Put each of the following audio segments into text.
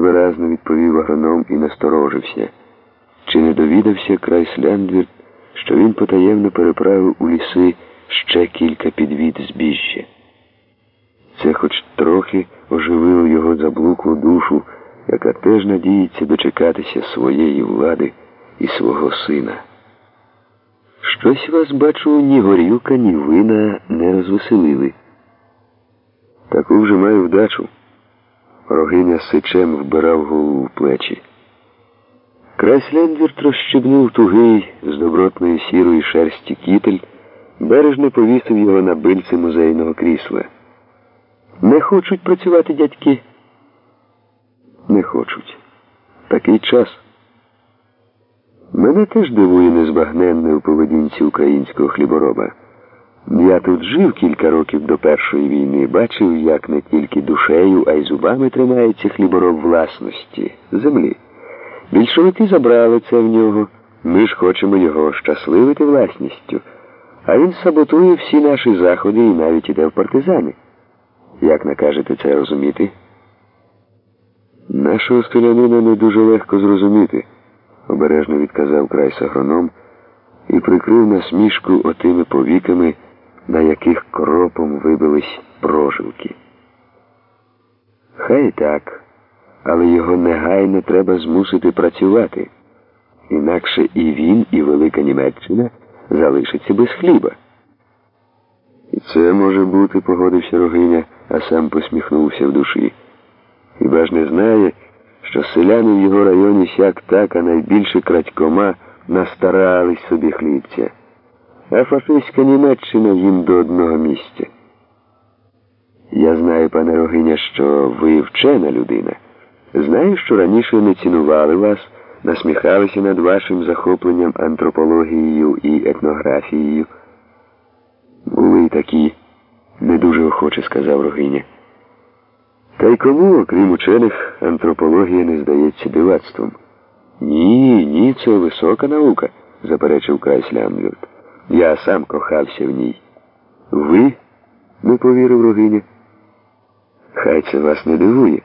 невиразно відповів агроном і насторожився. Чи не довідався край Сляндвір, що він потаємно переправив у ліси ще кілька підвід збіжжя? Це хоч трохи оживило його заблуклу душу, яка теж надіється дочекатися своєї влади і свого сина. Щось вас, бачу, ні горілка, ні вина не розвеселили. Таку вже маю вдачу. Рогиня сичем вбирав голову в плечі. Крайслендвір розщебнув тугий з добротної сірої шерсті кітель, бережно повісив його на бильце музейного крісла. Не хочуть працювати дядьки? Не хочуть. Такий час. Мене теж дивує незбагненне у поведінці українського хлібороба. Я тут жив кілька років до Першої війни, бачив, як не тільки душею, а й зубами тримається хлібороб власності, землі. Більшовики забрали це в нього. Ми ж хочемо його щасливити власністю. А він саботує всі наші заходи і навіть іде в партизани. Як накажете це розуміти? Нашого селянина не дуже легко зрозуміти, обережно відказав крайс агроном і прикрив насмішку отими повіками, на яких кропом вибились прожилки. Хай так, але його негайно треба змусити працювати. Інакше і він, і Велика Німеччина залишаться без хліба. І це може бути, погодився Рогиня, а сам посміхнувся в душі. Хіба ж не знає, що селяни в його районі сяк так, а найбільше крадькома настарались собі хлібця, а фашистська Німеччина їм до одного місця. Я знаю, пане Рогиня, що ви вчена людина. Знаю, що раніше не цінували вас, насміхалися над вашим захопленням антропологією і етнографією. Були й такі, не дуже охоче сказав Рогиня. Та й кому, окрім учених, антропологія не здається дивацтвом? Ні, ні, це висока наука, заперечив Крайс Лямлюрт. Я сам кохався в ній. Ви? не повірив Рогиня. Хай це вас не дивує.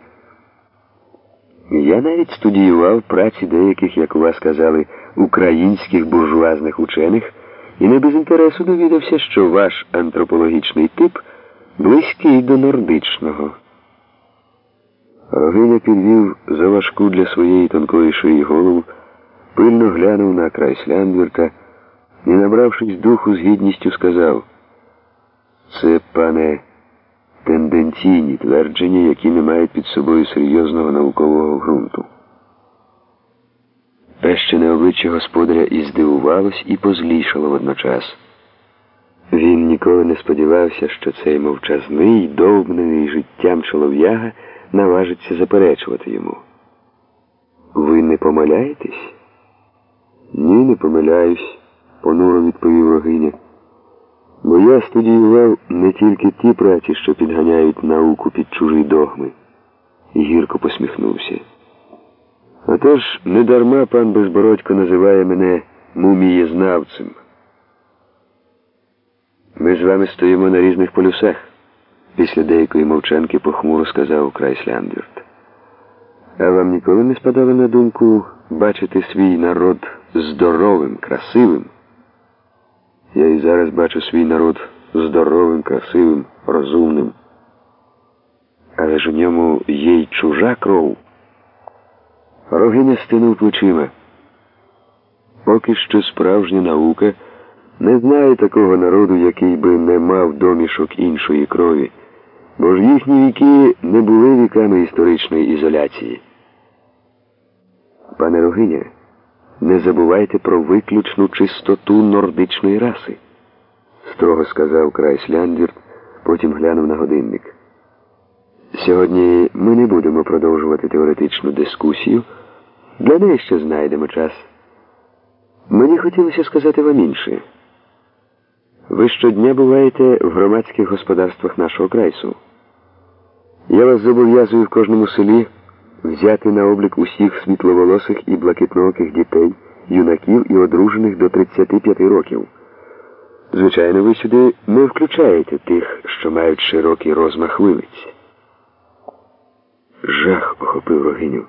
Я навіть студіював праці деяких, як у вас казали, українських буржуазних учених і не без інтересу довідався, що ваш антропологічний тип близький до нордичного. Рогиня підвів заважку для своєї тонкої шиї голову, пильно глянув на край Сляндверта і, набравшись духу, з гідністю сказав це, пане, тенденційні твердження, які не мають під собою серйозного наукового ґрунту. Пещене обличчя господаря і здивувалось, і позлішало водночас. Він ніколи не сподівався, що цей мовчазний, довбнений життям чолов'яга наважиться заперечувати йому. Ви не помиляєтесь? Ні, не помиляюсь, понуро відповів Рогиня. Бо я студіював не тільки ті праці, що підганяють науку під чужі догми, і гірко посміхнувся. Отож, недарма пан Безбородько називає мене мумієзнавцем. Ми з вами стоїмо на різних полюсах, після деякої мовчанки похмуро сказав Крайсляндверт. А вам ніколи не спадало на думку бачити свій народ здоровим, красивим? Я і зараз бачу свій народ здоровим, красивим, розумним. Але ж у ньому є й чужа кров. Рогиня стинув плечима. Поки що справжня наука не знає такого народу, який би не мав домішок іншої крові, бо ж їхні віки не були віками історичної ізоляції. Пане Рогиня, не забувайте про виключну чистоту нордичної раси, строго сказав Крайс Ляндвірт, потім глянув на годинник. Сьогодні ми не будемо продовжувати теоретичну дискусію. Для неї ще знайдемо час. Мені хотілося сказати вам інше. Ви щодня буваєте в громадських господарствах нашого крайсу. Я вас зобов'язую в кожному селі взяти на облік усіх світловолосих і блакитнооких дітей, юнаків і одружених до 35 років. Звичайно, ви сюди не включаєте тих, що мають широкий розмах вилиць. Жах охопив рогиню.